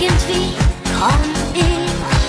irgendwie komm ich